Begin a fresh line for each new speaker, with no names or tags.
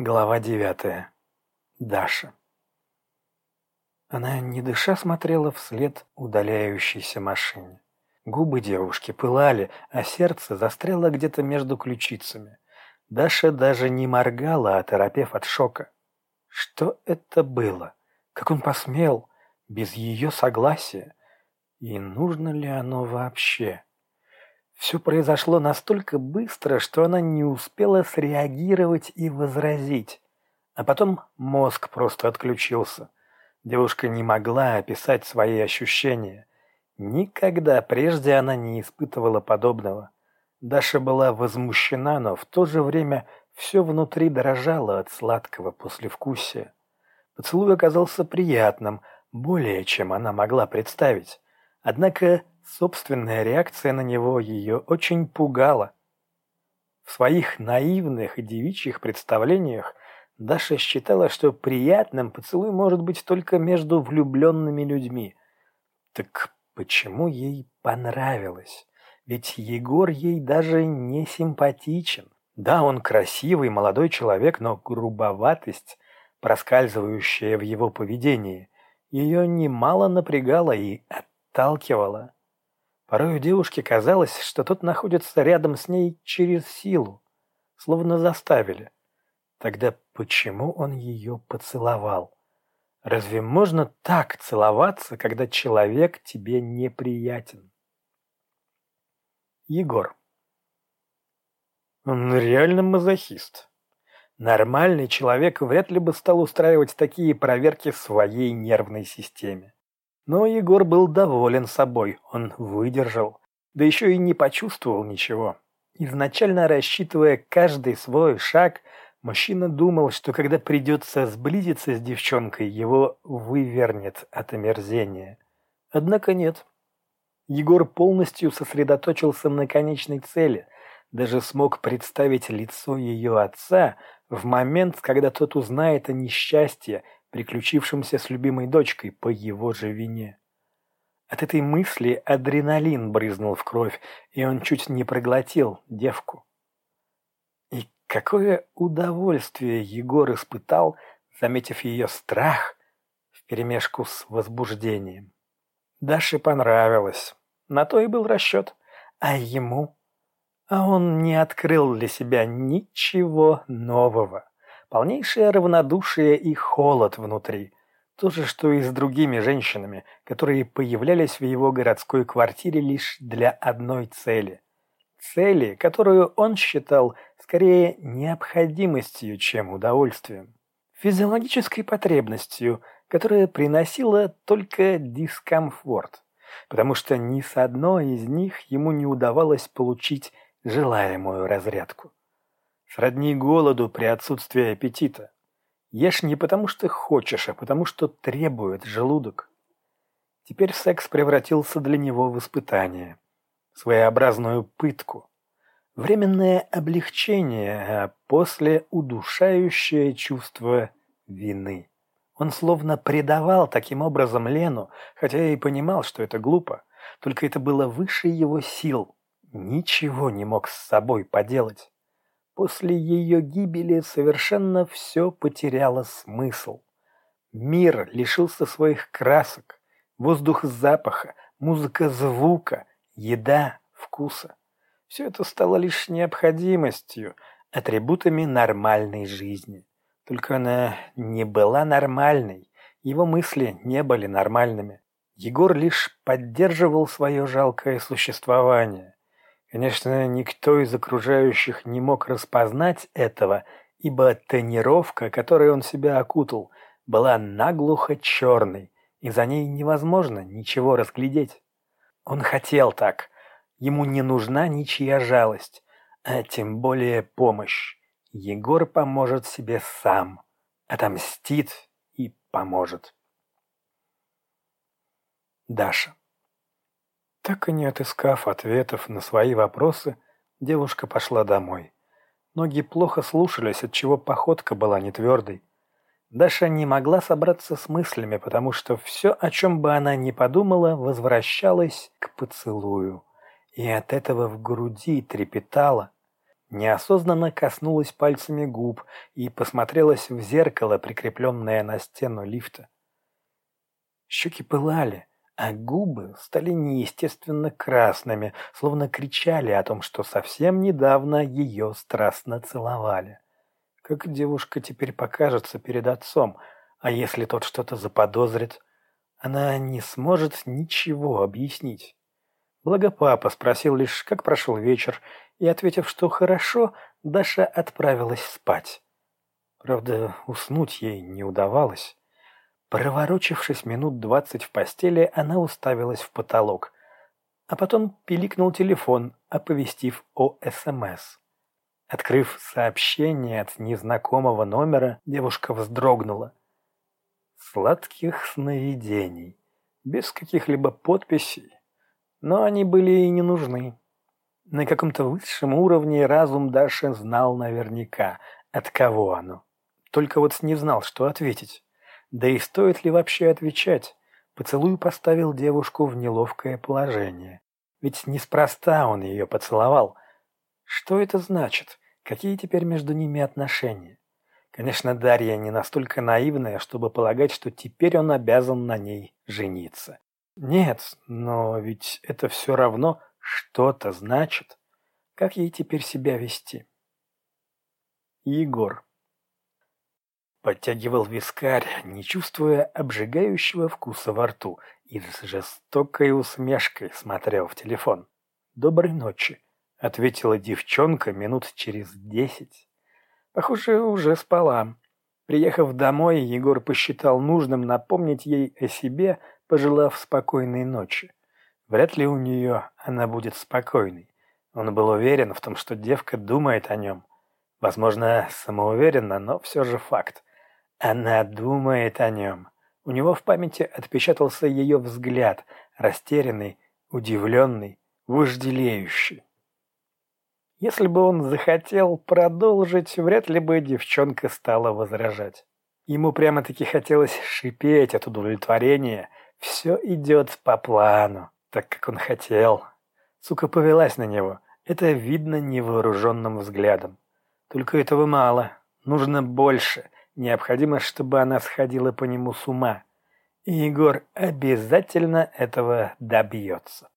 Глава девятая. Даша. Она, не дыша, смотрела вслед удаляющейся машине. Губы девушки пылали, а сердце застряло где-то между ключицами. Даша даже не моргала, оторопев от шока. Что это было? Как он посмел? Без ее согласия? И нужно ли оно вообще? Все произошло настолько быстро, что она не успела среагировать и возразить. А потом мозг просто отключился. Девушка не могла описать свои ощущения. Никогда прежде она не испытывала подобного. Даша была возмущена, но в то же время все внутри дрожало от сладкого послевкусия. Поцелуй оказался приятным, более чем она могла представить. Однако Собственная реакция на него ее очень пугала. В своих наивных и девичьих представлениях Даша считала, что приятным поцелуй может быть только между влюбленными людьми. Так почему ей понравилось? Ведь Егор ей даже не симпатичен. Да, он красивый молодой человек, но грубоватость, проскальзывающая в его поведении, ее немало напрягала и отталкивала. Порой у девушки казалось, что тот находится рядом с ней через силу, словно заставили. Тогда почему он ее поцеловал? Разве можно так целоваться, когда человек тебе неприятен? Егор. Он реально мазохист. Нормальный человек вряд ли бы стал устраивать такие проверки своей нервной системе. Но Егор был доволен собой, он выдержал, да еще и не почувствовал ничего. Изначально рассчитывая каждый свой шаг, мужчина думал, что когда придется сблизиться с девчонкой, его вывернет от омерзения. Однако нет. Егор полностью сосредоточился на конечной цели, даже смог представить лицо ее отца в момент, когда тот узнает о несчастье, приключившемся с любимой дочкой по его же вине. От этой мысли адреналин брызнул в кровь, и он чуть не проглотил девку. И какое удовольствие Егор испытал, заметив ее страх вперемешку с возбуждением. Даше понравилось, на то и был расчет, а ему... А он не открыл для себя ничего нового. Полнейшее равнодушие и холод внутри. То же, что и с другими женщинами, которые появлялись в его городской квартире лишь для одной цели. Цели, которую он считал скорее необходимостью, чем удовольствием. Физиологической потребностью, которая приносила только дискомфорт, потому что ни с одной из них ему не удавалось получить желаемую разрядку. Сродни голоду при отсутствии аппетита. Ешь не потому, что хочешь, а потому, что требует желудок. Теперь секс превратился для него в испытание, своеобразную пытку, временное облегчение, а после удушающее чувство вины. Он словно предавал таким образом Лену, хотя и понимал, что это глупо, только это было выше его сил, ничего не мог с собой поделать. После ее гибели совершенно все потеряло смысл. Мир лишился своих красок, воздух запаха, музыка звука, еда вкуса. Все это стало лишь необходимостью, атрибутами нормальной жизни. Только она не была нормальной, его мысли не были нормальными. Егор лишь поддерживал свое жалкое существование. Конечно, никто из окружающих не мог распознать этого, ибо тонировка, которой он себя окутал, была наглухо черной, и за ней невозможно ничего разглядеть. Он хотел так. Ему не нужна ничья жалость, а тем более помощь. Егор поможет себе сам, отомстит и поможет. Даша. Так и не отыскав ответов на свои вопросы, девушка пошла домой. Ноги плохо слушались, отчего походка была не твердой. Даша не могла собраться с мыслями, потому что все, о чем бы она ни подумала, возвращалось к поцелую. И от этого в груди трепетало. неосознанно коснулась пальцами губ и посмотрелась в зеркало, прикрепленное на стену лифта. Щеки пылали, а губы стали неестественно красными, словно кричали о том, что совсем недавно ее страстно целовали. Как девушка теперь покажется перед отцом, а если тот что-то заподозрит, она не сможет ничего объяснить. Благо папа спросил лишь, как прошел вечер, и, ответив, что хорошо, Даша отправилась спать. Правда, уснуть ей не удавалось. Проворочившись минут двадцать в постели, она уставилась в потолок. А потом пиликнул телефон, оповестив о СМС. Открыв сообщение от незнакомого номера, девушка вздрогнула. Сладких сновидений, без каких-либо подписей, но они были и не нужны. На каком-то высшем уровне разум Даши знал наверняка, от кого оно. Только вот не знал, что ответить. Да и стоит ли вообще отвечать? Поцелуй поставил девушку в неловкое положение. Ведь неспроста он ее поцеловал. Что это значит? Какие теперь между ними отношения? Конечно, Дарья не настолько наивная, чтобы полагать, что теперь он обязан на ней жениться. Нет, но ведь это все равно что-то значит. Как ей теперь себя вести? Егор подтягивал вискарь, не чувствуя обжигающего вкуса во рту, и с жестокой усмешкой смотрел в телефон. «Доброй ночи», — ответила девчонка минут через десять. Похоже, уже спала. Приехав домой, Егор посчитал нужным напомнить ей о себе, пожелав спокойной ночи. Вряд ли у нее она будет спокойной. Он был уверен в том, что девка думает о нем. Возможно, самоуверенно, но все же факт. Она думает о нем. У него в памяти отпечатался ее взгляд, растерянный, удивленный, вожделеющий. Если бы он захотел продолжить, вряд ли бы девчонка стала возражать. Ему прямо-таки хотелось шипеть от удовлетворения, все идет по плану, так как он хотел. Сука повелась на него. Это видно невооруженным взглядом. Только этого мало. Нужно больше. Необходимо, чтобы она сходила по нему с ума. И Егор обязательно этого добьется.